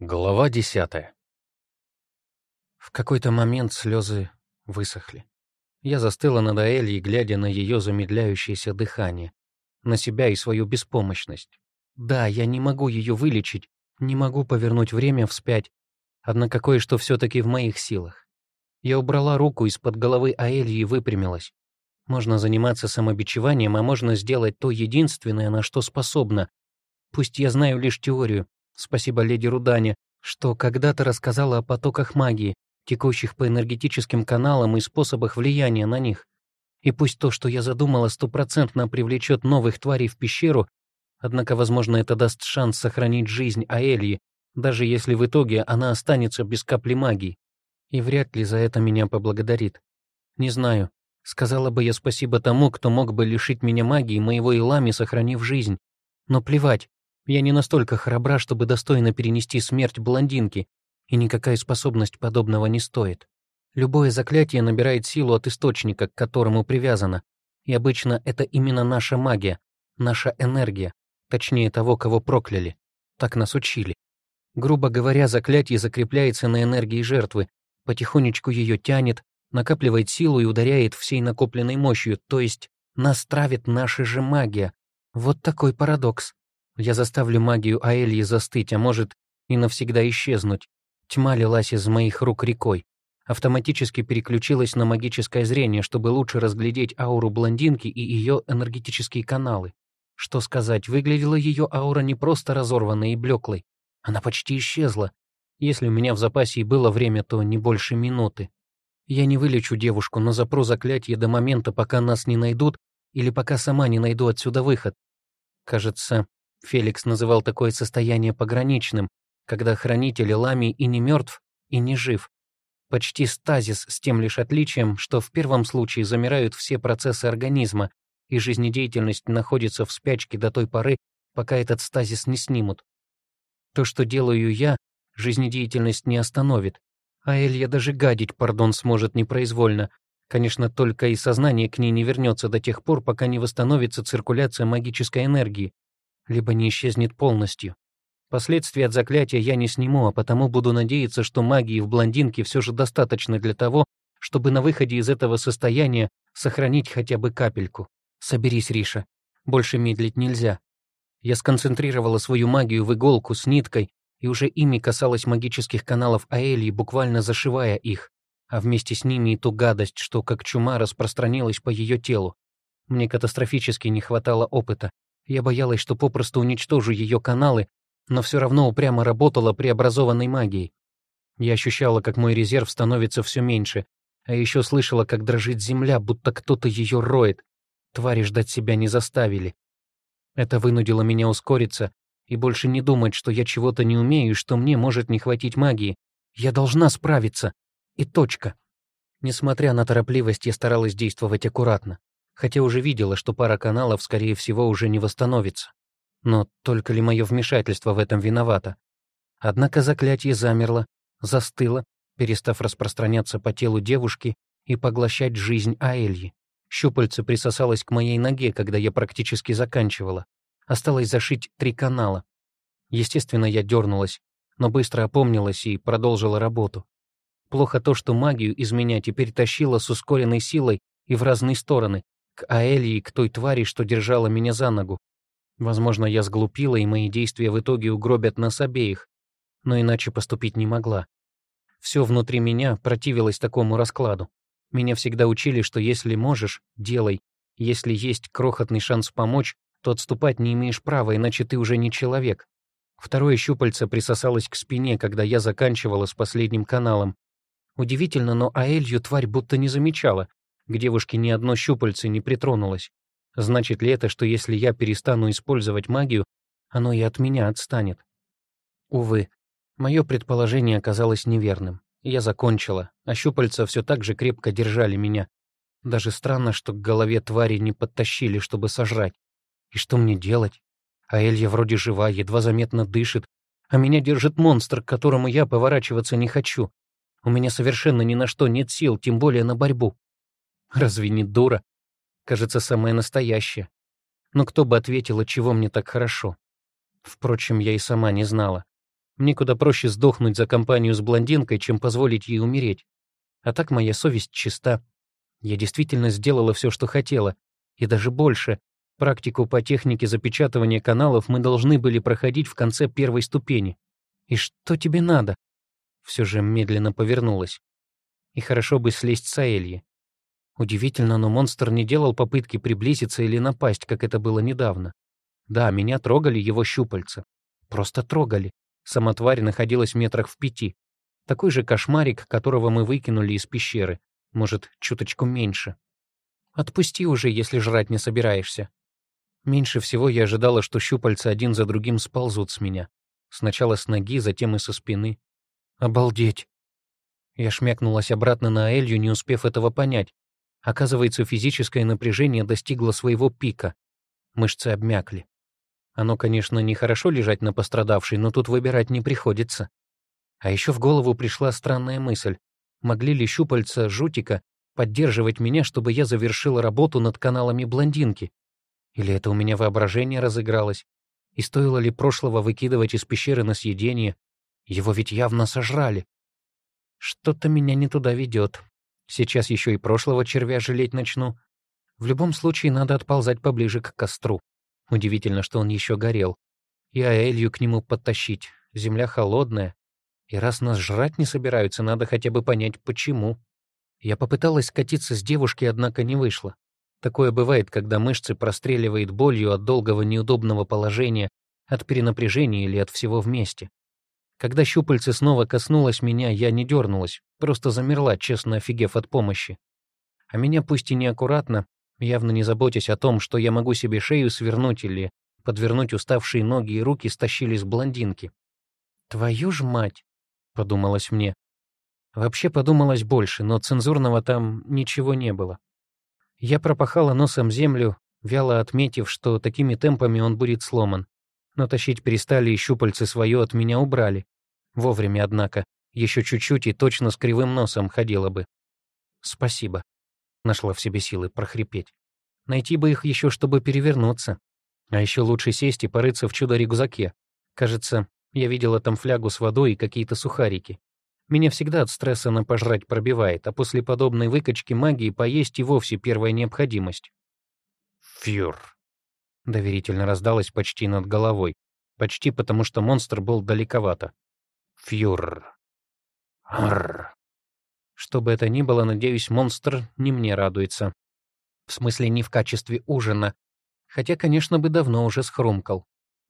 Глава десятая. В какой-то момент слезы высохли. Я застыла над Аэльей, глядя на ее замедляющееся дыхание, на себя и свою беспомощность. Да, я не могу ее вылечить, не могу повернуть время вспять, однако кое-что все-таки в моих силах. Я убрала руку из-под головы Аэльи и выпрямилась. Можно заниматься самобичеванием, а можно сделать то единственное, на что способна. Пусть я знаю лишь теорию, спасибо леди Рудане, что когда-то рассказала о потоках магии, текущих по энергетическим каналам и способах влияния на них. И пусть то, что я задумала, стопроцентно привлечет новых тварей в пещеру, однако, возможно, это даст шанс сохранить жизнь Аэльи, даже если в итоге она останется без капли магии. И вряд ли за это меня поблагодарит. Не знаю, сказала бы я спасибо тому, кто мог бы лишить меня магии моего Илами, сохранив жизнь. Но плевать, я не настолько храбра, чтобы достойно перенести смерть блондинки, и никакая способность подобного не стоит. Любое заклятие набирает силу от источника, к которому привязано, и обычно это именно наша магия, наша энергия, точнее того, кого прокляли. Так нас учили. Грубо говоря, заклятие закрепляется на энергии жертвы, потихонечку ее тянет, накапливает силу и ударяет всей накопленной мощью, то есть нас травит наша же магия. Вот такой парадокс. Я заставлю магию Аэльи застыть, а может и навсегда исчезнуть. Тьма лилась из моих рук рекой. Автоматически переключилась на магическое зрение, чтобы лучше разглядеть ауру блондинки и ее энергетические каналы. Что сказать, выглядела ее аура не просто разорванной и блеклой. Она почти исчезла. Если у меня в запасе и было время, то не больше минуты. Я не вылечу девушку, но запру заклятие до момента, пока нас не найдут или пока сама не найду отсюда выход. Кажется, Феликс называл такое состояние пограничным, когда хранитель Лами и не мертв, и не жив. Почти стазис с тем лишь отличием, что в первом случае замирают все процессы организма, и жизнедеятельность находится в спячке до той поры, пока этот стазис не снимут. То, что делаю я, жизнедеятельность не остановит, а Элья даже гадить, пардон, сможет непроизвольно. Конечно, только и сознание к ней не вернется до тех пор, пока не восстановится циркуляция магической энергии, либо не исчезнет полностью. Последствия от заклятия я не сниму, а потому буду надеяться, что магии в блондинке все же достаточно для того, чтобы на выходе из этого состояния сохранить хотя бы капельку. Соберись, Риша. Больше медлить нельзя. Я сконцентрировала свою магию в иголку с ниткой, и уже ими касалась магических каналов Аэлии, буквально зашивая их, а вместе с ними и ту гадость, что как чума распространилась по ее телу. Мне катастрофически не хватало опыта, я боялась, что попросту уничтожу ее каналы, но все равно упрямо работала преобразованной магией. Я ощущала, как мой резерв становится все меньше, а еще слышала, как дрожит земля, будто кто-то ее роет. Твари ждать себя не заставили. Это вынудило меня ускориться и больше не думать, что я чего-то не умею и что мне может не хватить магии. Я должна справиться. И точка. Несмотря на торопливость, я старалась действовать аккуратно хотя уже видела, что пара каналов, скорее всего, уже не восстановится. Но только ли мое вмешательство в этом виновато? Однако заклятие замерло, застыло, перестав распространяться по телу девушки и поглощать жизнь Аэльи. Щупальце присосалось к моей ноге, когда я практически заканчивала. Осталось зашить три канала. Естественно, я дернулась, но быстро опомнилась и продолжила работу. Плохо то, что магию из меня теперь тащило с ускоренной силой и в разные стороны, к Аэльи, к той твари, что держала меня за ногу. Возможно, я сглупила, и мои действия в итоге угробят нас обеих, но иначе поступить не могла. Все внутри меня противилось такому раскладу. Меня всегда учили, что если можешь, делай. Если есть крохотный шанс помочь, то отступать не имеешь права, иначе ты уже не человек. Второе щупальце присосалось к спине, когда я заканчивала с последним каналом. Удивительно, но Аэлью тварь будто не замечала, к девушке ни одно щупальце не притронулось. Значит ли это, что если я перестану использовать магию, оно и от меня отстанет? Увы, мое предположение оказалось неверным. Я закончила, а щупальца все так же крепко держали меня. Даже странно, что к голове твари не подтащили, чтобы сожрать. И что мне делать? А Элья вроде жива, едва заметно дышит, а меня держит монстр, к которому я поворачиваться не хочу. У меня совершенно ни на что нет сил, тем более на борьбу. Разве не дура? Кажется, самая настоящая. Но кто бы ответил, чего мне так хорошо? Впрочем, я и сама не знала. Мне куда проще сдохнуть за компанию с блондинкой, чем позволить ей умереть. А так моя совесть чиста. Я действительно сделала все, что хотела. И даже больше. Практику по технике запечатывания каналов мы должны были проходить в конце первой ступени. И что тебе надо? Все же медленно повернулась. И хорошо бы слезть с Аэльи. Удивительно, но монстр не делал попытки приблизиться или напасть, как это было недавно. Да, меня трогали его щупальца. Просто трогали. Сама тварь находилась в метрах в пяти. Такой же кошмарик, которого мы выкинули из пещеры. Может, чуточку меньше. Отпусти уже, если жрать не собираешься. Меньше всего я ожидала, что щупальца один за другим сползут с меня. Сначала с ноги, затем и со спины. Обалдеть. Я шмякнулась обратно на Элью, не успев этого понять. Оказывается, физическое напряжение достигло своего пика. Мышцы обмякли. Оно, конечно, нехорошо лежать на пострадавшей, но тут выбирать не приходится. А еще в голову пришла странная мысль. Могли ли щупальца жутика поддерживать меня, чтобы я завершила работу над каналами блондинки? Или это у меня воображение разыгралось? И стоило ли прошлого выкидывать из пещеры на съедение? Его ведь явно сожрали. Что-то меня не туда ведет. Сейчас еще и прошлого червя жалеть начну. В любом случае надо отползать поближе к костру. Удивительно, что он еще горел. И Аэлью к нему подтащить. Земля холодная. И раз нас жрать не собираются, надо хотя бы понять, почему. Я попыталась скатиться с девушки, однако не вышло. Такое бывает, когда мышцы простреливает болью от долгого неудобного положения, от перенапряжения или от всего вместе. Когда щупальце снова коснулось меня, я не дернулась, просто замерла, честно офигев от помощи. А меня пусть и неаккуратно, явно не заботясь о том, что я могу себе шею свернуть или подвернуть уставшие ноги и руки, стащили с блондинки. «Твою ж мать!» — подумалось мне. Вообще подумалось больше, но цензурного там ничего не было. Я пропахала носом землю, вяло отметив, что такими темпами он будет сломан. Но тащить перестали и щупальцы свое от меня убрали. Вовремя, однако. Еще чуть-чуть и точно с кривым носом ходила бы. «Спасибо», Нашла в себе силы прохрипеть. Найти бы их еще, чтобы перевернуться. А еще лучше сесть и порыться в чудо-рюкзаке. Кажется, я видела там флягу с водой и какие-то сухарики. Меня всегда от стресса на пожрать пробивает, а после подобной выкачки магии поесть и вовсе первая необходимость. «Фюр!» — доверительно раздалось почти над головой. Почти потому, что монстр был далековато. «Фюр!» «Арр!» Что бы это ни было, надеюсь, монстр не мне радуется. В смысле, не в качестве ужина. Хотя, конечно, бы давно уже схрумкал.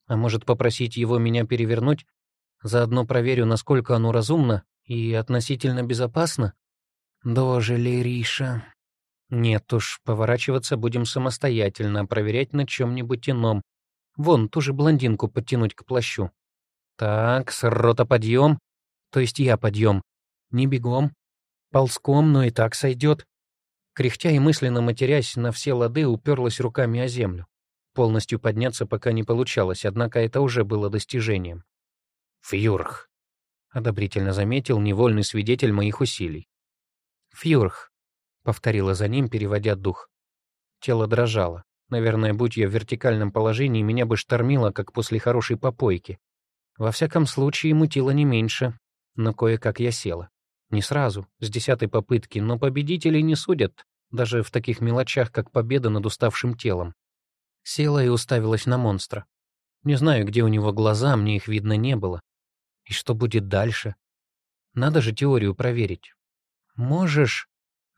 А может, попросить его меня перевернуть? Заодно проверю, насколько оно разумно и относительно безопасно? Дожили, Риша. Нет уж, поворачиваться будем самостоятельно, проверять на чем-нибудь ином. Вон, ту же блондинку подтянуть к плащу. Так, с рота подъем. То есть я подъем. Не бегом, Ползком, но и так сойдет. Кряхтя и мысленно матерясь на все лады, уперлась руками о землю. Полностью подняться пока не получалось, однако это уже было достижением. «Фьюрх», — одобрительно заметил невольный свидетель моих усилий. «Фьюрх», — повторила за ним, переводя дух. Тело дрожало. Наверное, будь я в вертикальном положении, меня бы штормило, как после хорошей попойки. Во всяком случае, мутило не меньше, но кое-как я села. Не сразу, с десятой попытки, но победителей не судят, даже в таких мелочах, как победа над уставшим телом. Села и уставилась на монстра. Не знаю, где у него глаза, мне их видно не было. И что будет дальше? Надо же теорию проверить. Можешь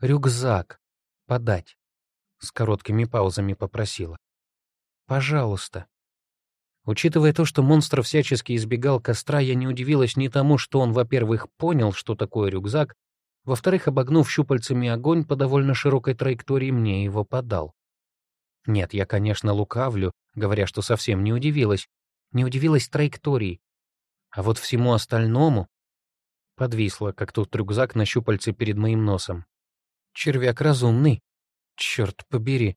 рюкзак подать? С короткими паузами попросила. Пожалуйста. Учитывая то, что монстр всячески избегал костра, я не удивилась ни тому, что он, во-первых, понял, что такое рюкзак, во-вторых, обогнув щупальцами огонь по довольно широкой траектории, мне его подал. Нет, я, конечно, лукавлю, говоря, что совсем не удивилась. Не удивилась траектории. А вот всему остальному подвисло, как тут рюкзак на щупальце перед моим носом. Червяк разумный. Черт побери.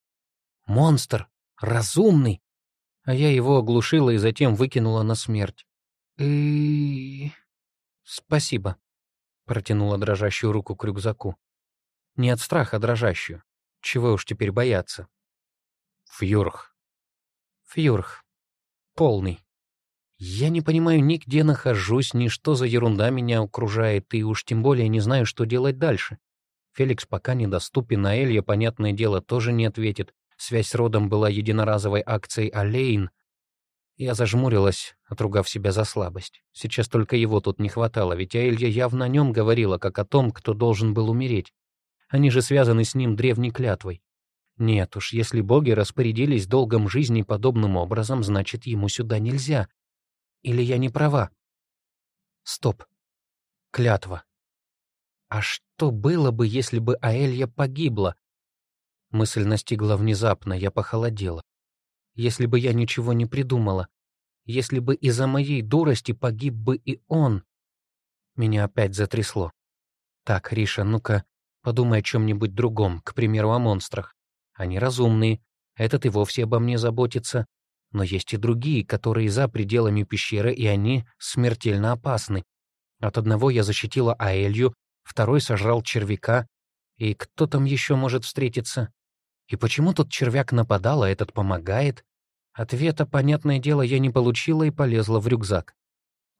Монстр. Разумный а я его оглушила и затем выкинула на смерть. и «Спасибо», — протянула дрожащую руку к рюкзаку. «Не от страха дрожащую. Чего уж теперь бояться?» «Фьюрх». «Фьюрх. Полный». Я не понимаю ни где нахожусь, ни что за ерунда меня окружает, и уж тем более не знаю, что делать дальше. Феликс пока недоступен, а Элья, понятное дело, тоже не ответит. Связь с родом была единоразовой акцией Алейн. Я зажмурилась, отругав себя за слабость. Сейчас только его тут не хватало, ведь Элья явно о нем говорила, как о том, кто должен был умереть. Они же связаны с ним древней клятвой. Нет уж, если боги распорядились долгом жизни подобным образом, значит, ему сюда нельзя. Или я не права? Стоп. Клятва. А что было бы, если бы Аэлья погибла? Мысль настигла внезапно, я похолодела. Если бы я ничего не придумала, если бы из-за моей дурости погиб бы и он. Меня опять затрясло. Так, Риша, ну-ка, подумай о чем-нибудь другом, к примеру, о монстрах. Они разумные, этот и вовсе обо мне заботится. Но есть и другие, которые за пределами пещеры, и они смертельно опасны. От одного я защитила Аэлью, второй сожрал червяка. И кто там еще может встретиться? И почему тот червяк нападал, а этот помогает? Ответа, понятное дело, я не получила и полезла в рюкзак.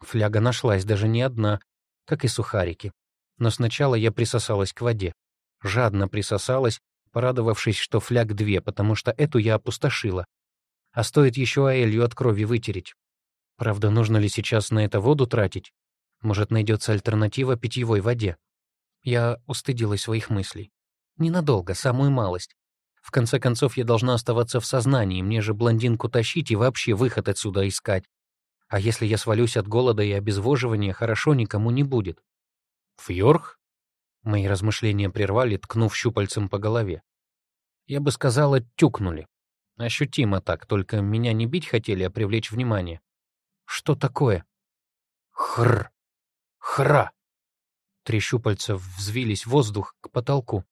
Фляга нашлась даже не одна, как и сухарики. Но сначала я присосалась к воде. Жадно присосалась, порадовавшись, что фляг две, потому что эту я опустошила. А стоит еще Аэлью от крови вытереть. Правда, нужно ли сейчас на это воду тратить? Может, найдется альтернатива питьевой воде? Я устыдилась своих мыслей. Ненадолго, самую малость. В конце концов, я должна оставаться в сознании, мне же блондинку тащить и вообще выход отсюда искать. А если я свалюсь от голода и обезвоживания, хорошо никому не будет. Фьорх? Мои размышления прервали, ткнув щупальцем по голове. Я бы сказала, тюкнули. Ощутимо так, только меня не бить хотели, а привлечь внимание. Что такое? Хр. Хра. Три щупальца взвились в воздух к потолку.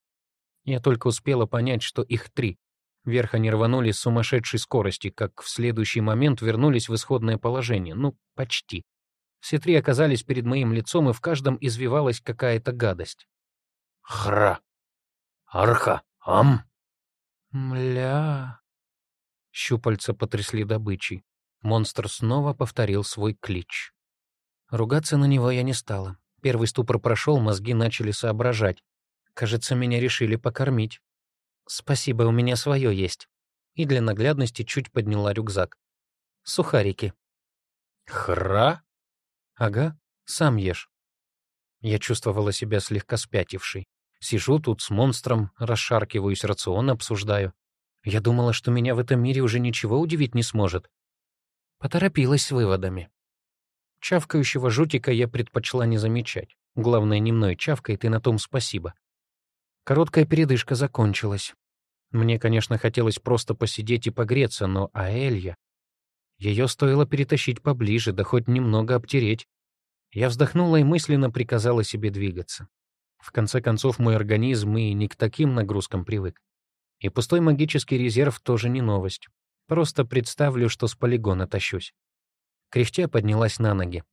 Я только успела понять, что их три. Вверх они рванули с сумасшедшей скорости, как в следующий момент вернулись в исходное положение. Ну, почти. Все три оказались перед моим лицом, и в каждом извивалась какая-то гадость. Хра. Арха. Ам. Мля. Щупальца потрясли добычей. Монстр снова повторил свой клич. Ругаться на него я не стала. Первый ступор прошел, мозги начали соображать. Кажется, меня решили покормить. Спасибо, у меня свое есть. И для наглядности чуть подняла рюкзак. Сухарики. Хра? Ага, сам ешь. Я чувствовала себя слегка спятившей. Сижу тут с монстром, расшаркиваюсь, рацион обсуждаю. Я думала, что меня в этом мире уже ничего удивить не сможет. Поторопилась с выводами. Чавкающего жутика я предпочла не замечать. Главное, не мной чавкает, и на том спасибо. Короткая передышка закончилась. Мне, конечно, хотелось просто посидеть и погреться, но Аэлья... Ее стоило перетащить поближе, да хоть немного обтереть. Я вздохнула и мысленно приказала себе двигаться. В конце концов, мой организм и не к таким нагрузкам привык. И пустой магический резерв тоже не новость. Просто представлю, что с полигона тащусь. Кряхтя поднялась на ноги.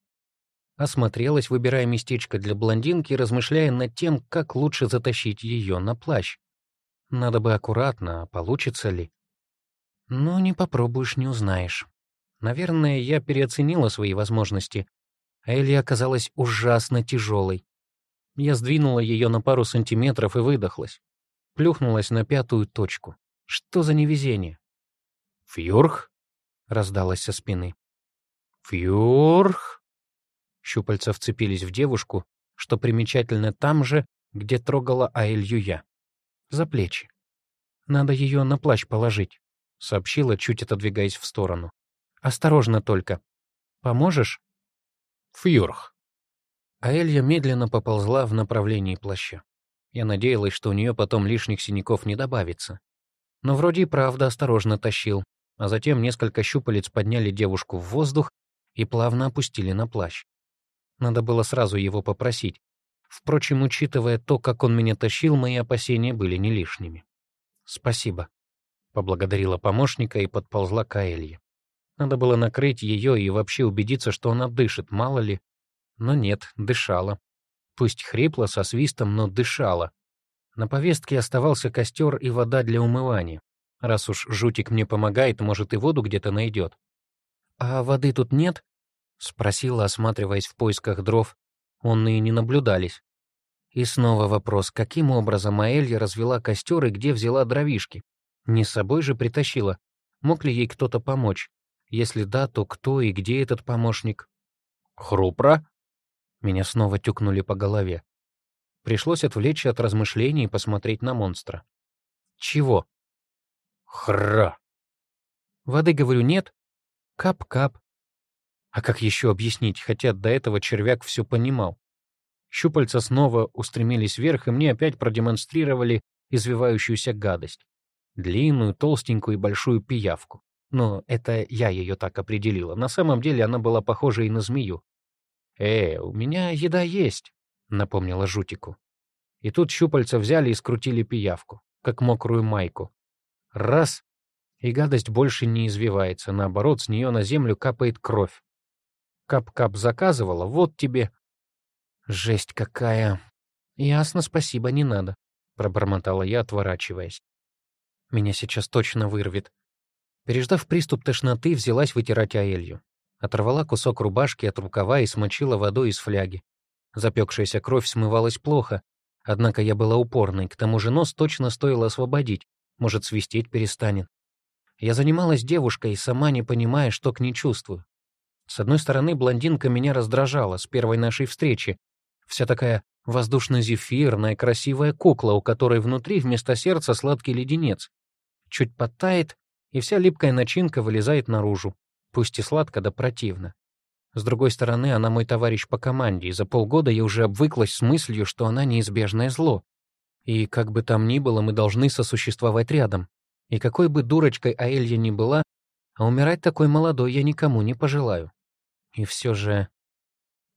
Осмотрелась, выбирая местечко для блондинки, размышляя над тем, как лучше затащить ее на плащ. Надо бы аккуратно, а получится ли? Но не попробуешь, не узнаешь. Наверное, я переоценила свои возможности. Элли оказалась ужасно тяжелой. Я сдвинула ее на пару сантиметров и выдохлась. Плюхнулась на пятую точку. Что за невезение? «Фьорх?» — раздалось со спины. «Фьорх?» Щупальца вцепились в девушку, что примечательно там же, где трогала Аэлью я. За плечи. «Надо ее на плащ положить», — сообщила, чуть отодвигаясь в сторону. «Осторожно только. Поможешь?» «Фьюрх». Аэлья медленно поползла в направлении плаща. Я надеялась, что у нее потом лишних синяков не добавится. Но вроде и правда осторожно тащил, а затем несколько щупалец подняли девушку в воздух и плавно опустили на плащ. Надо было сразу его попросить. Впрочем, учитывая то, как он меня тащил, мои опасения были не лишними. «Спасибо», — поблагодарила помощника и подползла к Аэлье. Надо было накрыть ее и вообще убедиться, что она дышит, мало ли. Но нет, дышала. Пусть хрипло, со свистом, но дышала. На повестке оставался костер и вода для умывания. Раз уж жутик мне помогает, может, и воду где-то найдет. «А воды тут нет?» — спросила, осматриваясь в поисках дров. Онные не наблюдались. И снова вопрос, каким образом Аэлья развела костер и где взяла дровишки? Не с собой же притащила. Мог ли ей кто-то помочь? Если да, то кто и где этот помощник? «Хрупра?» Меня снова тюкнули по голове. Пришлось отвлечься от размышлений и посмотреть на монстра. «Чего?» «Хра!» «Воды, говорю, нет?» «Кап-кап». А как еще объяснить, хотя до этого червяк все понимал? Щупальца снова устремились вверх, и мне опять продемонстрировали извивающуюся гадость. Длинную, толстенькую и большую пиявку. Но это я ее так определила. На самом деле она была похожа и на змею. «Э, у меня еда есть», — напомнила Жутику. И тут щупальца взяли и скрутили пиявку, как мокрую майку. Раз — и гадость больше не извивается, наоборот, с нее на землю капает кровь. Кап-кап заказывала, вот тебе. Жесть какая. Ясно, спасибо, не надо, пробормотала я, отворачиваясь. Меня сейчас точно вырвет. Переждав приступ тошноты, взялась вытирать аэлью. Оторвала кусок рубашки от рукава и смочила водой из фляги. Запекшаяся кровь смывалась плохо, однако я была упорной, к тому же нос точно стоило освободить, может, свистеть перестанет. Я занималась девушкой, сама не понимая, что к ней чувствую. С одной стороны, блондинка меня раздражала с первой нашей встречи. Вся такая воздушно-зефирная, красивая кукла, у которой внутри вместо сердца сладкий леденец. Чуть подтает, и вся липкая начинка вылезает наружу, пусть и сладко да противно. С другой стороны, она мой товарищ по команде, и за полгода я уже обвыклась с мыслью, что она неизбежное зло. И как бы там ни было, мы должны сосуществовать рядом. И какой бы дурочкой Аэлья ни была, а умирать такой молодой я никому не пожелаю. И все же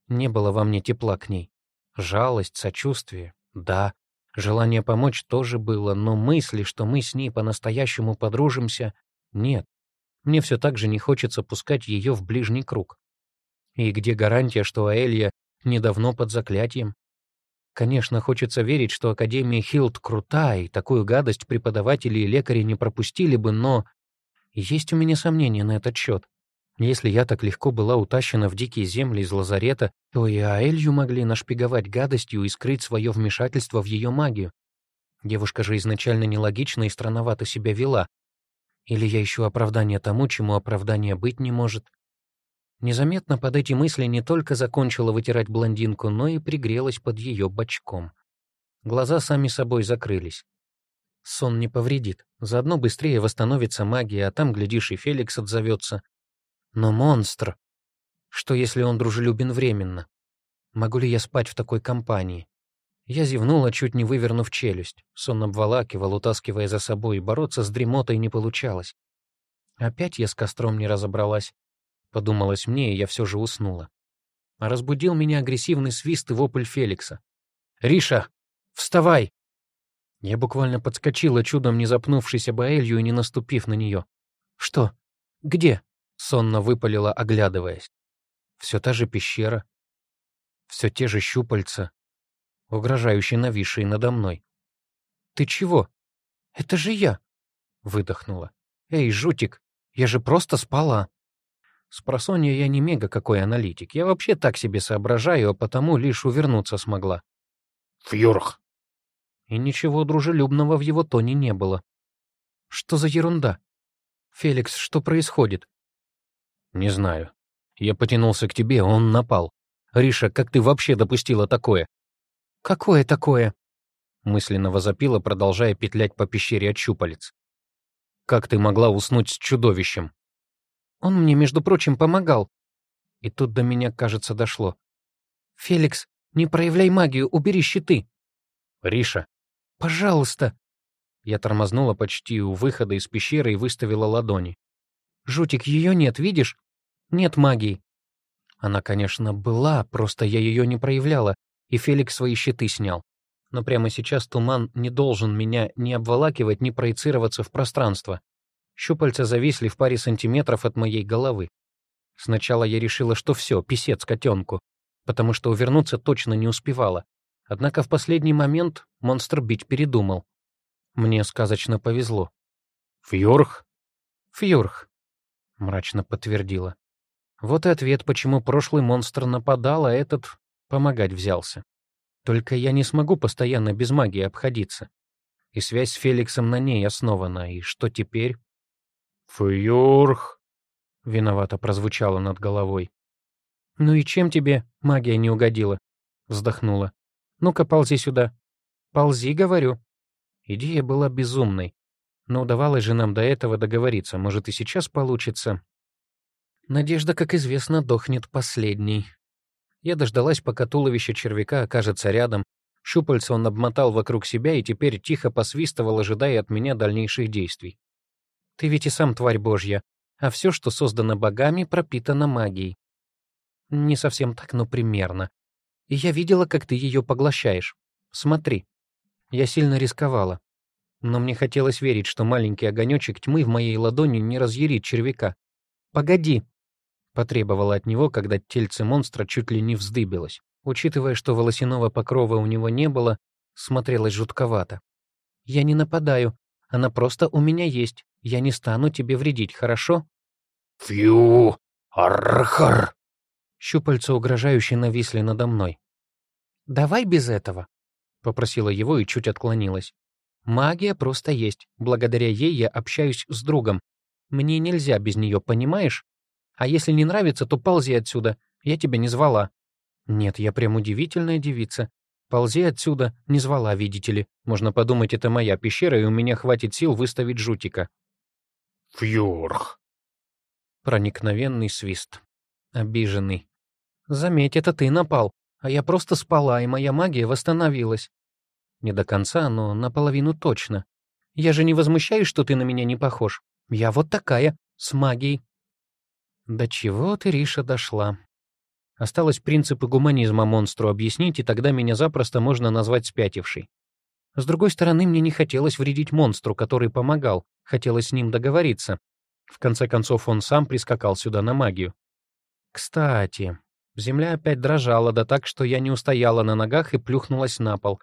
не было во мне тепла к ней. Жалость, сочувствие, да, Желание помочь тоже было, но мысли, что мы с ней по-настоящему подружимся, нет. Мне все так же не хочется пускать ее в ближний круг. И где гарантия, что Аэлья недавно под заклятием? Конечно, хочется верить, что Академия Хилд крута, и такую гадость преподаватели и лекари не пропустили бы, но есть у меня сомнения на этот счет. Если я так легко была утащена в дикие земли из лазарета, то и Аэлью могли нашпиговать гадостью и скрыть свое вмешательство в ее магию. Девушка же изначально нелогично и странновато себя вела. Или я ищу оправдание тому, чему оправдания быть не может. Незаметно под эти мысли не только закончила вытирать блондинку, но и пригрелась под ее бочком. Глаза сами собой закрылись. Сон не повредит. Заодно быстрее восстановится магия, а там, глядишь, и Феликс отзовется. Но монстр... Что, если он дружелюбен временно? Могу ли я спать в такой компании? Я зевнула, чуть не вывернув челюсть. Сон обволакивал, утаскивая за собой, и бороться с дремотой не получалось. Опять я с костром не разобралась. Подумалось мне, и я все же уснула. А разбудил меня агрессивный свист и вопль Феликса. «Риша, вставай!» Я буквально подскочила, чудом не запнувшись об Аэлью и не наступив на нее. «Что? Где?» сонно выпалила, оглядываясь. Все та же пещера, все те же щупальца, угрожающие нависшие надо мной. «Ты чего? Это же я!» — выдохнула. «Эй, жутик, я же просто спала!» Спросонья я не мега какой аналитик. Я вообще так себе соображаю, а потому лишь увернуться смогла. «Фьюрх!» И ничего дружелюбного в его тоне не было. «Что за ерунда? Феликс, что происходит?» «Не знаю. Я потянулся к тебе, он напал. Риша, как ты вообще допустила такое?» «Какое такое?» Мысленно возопила, продолжая петлять по пещере от щупалец. «Как ты могла уснуть с чудовищем?» «Он мне, между прочим, помогал». И тут до меня, кажется, дошло. «Феликс, не проявляй магию, убери щиты». «Риша». «Пожалуйста». Я тормознула почти у выхода из пещеры и выставила ладони. Жутик, ее нет, видишь? Нет магии. Она, конечно, была, просто я ее не проявляла, и Феликс свои щиты снял. Но прямо сейчас туман не должен меня ни обволакивать, ни проецироваться в пространство. Щупальца зависли в паре сантиметров от моей головы. Сначала я решила, что все, писец котенку, потому что увернуться точно не успевала. Однако в последний момент монстр бить передумал. Мне сказочно повезло. «Фьюрх?» «Фьюрх», мрачно подтвердила. Вот и ответ, почему прошлый монстр нападал, а этот помогать взялся. Только я не смогу постоянно без магии обходиться. И связь с Феликсом на ней основана. И что теперь? «Фьюрх!» — виновато прозвучало над головой. «Ну и чем тебе магия не угодила?» — вздохнула. «Ну-ка, ползи сюда». «Ползи, говорю». Идея была безумной. Но удавалось же нам до этого договориться. Может, и сейчас получится. Надежда, как известно, дохнет последней. Я дождалась, пока туловище червяка окажется рядом. Щупальца он обмотал вокруг себя и теперь тихо посвистывал, ожидая от меня дальнейших действий. «Ты ведь и сам тварь божья, а все, что создано богами, пропитано магией». «Не совсем так, но примерно. И я видела, как ты ее поглощаешь. Смотри». Я сильно рисковала. Но мне хотелось верить, что маленький огонечек тьмы в моей ладони не разъярит червяка. «Погоди!» — потребовала от него, когда тельце монстра чуть ли не вздыбилось. Учитывая, что волосяного покрова у него не было, смотрелось жутковато. «Я не нападаю. Она просто у меня есть. Я не стану тебе вредить, хорошо?» «Фью! Архар!» Щупальца угрожающе нависли надо мной. «Давай без этого», — попросила его и чуть отклонилась. «Магия просто есть. Благодаря ей я общаюсь с другом. Мне нельзя без нее, понимаешь? А если не нравится, то ползи отсюда. Я тебя не звала». «Нет, я прям удивительная девица. Ползи отсюда, не звала, видите ли. Можно подумать, это моя пещера, и у меня хватит сил выставить жутика». «Фьюрх!» Проникновенный свист. Обиженный. «Заметь, это ты напал, а я просто спала, и моя магия восстановилась». Не до конца, но наполовину точно. Я же не возмущаюсь, что ты на меня не похож. Я вот такая, с магией. До чего ты, Риша, дошла? Осталось принципы гуманизма монстру объяснить, и тогда меня запросто можно назвать спятившей. С другой стороны, мне не хотелось вредить монстру, который помогал, хотелось с ним договориться. В конце концов, он сам прискакал сюда на магию. Кстати, земля опять дрожала, да так, что я не устояла на ногах и плюхнулась на пол.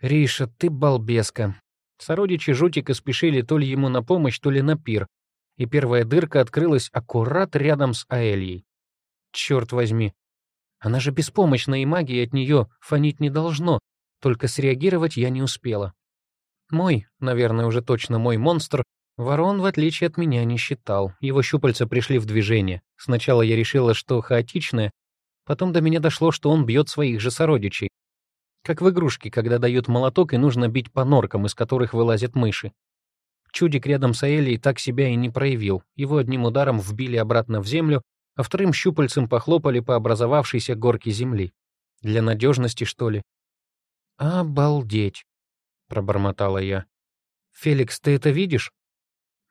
«Риша, ты балбеска». Сородичи жутика спешили то ли ему на помощь, то ли на пир, и первая дырка открылась аккурат рядом с Аэльей. Черт возьми, она же беспомощна, и магии от нее фонить не должно, только среагировать я не успела. Мой, наверное, уже точно мой монстр, ворон, в отличие от меня, не считал. Его щупальца пришли в движение. Сначала я решила, что хаотичное, потом до меня дошло, что он бьет своих же сородичей. Как в игрушке, когда дают молоток, и нужно бить по норкам, из которых вылазят мыши. Чудик рядом с Аэлией так себя и не проявил. Его одним ударом вбили обратно в землю, а вторым щупальцем похлопали по образовавшейся горке земли. Для надежности, что ли? «Обалдеть!» — пробормотала я. «Феликс, ты это видишь?»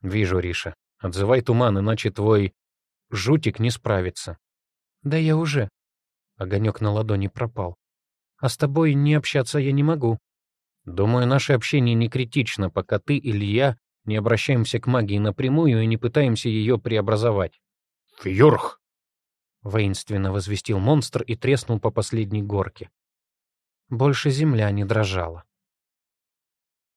«Вижу, Риша. Отзывай туман, иначе твой жутик не справится». «Да я уже». Огонек на ладони пропал. «А с тобой не общаться я не могу». «Думаю, наше общение не критично, пока ты или я не обращаемся к магии напрямую и не пытаемся ее преобразовать. «Фьюрх!» — воинственно возвестил монстр и треснул по последней горке. Больше земля не дрожала.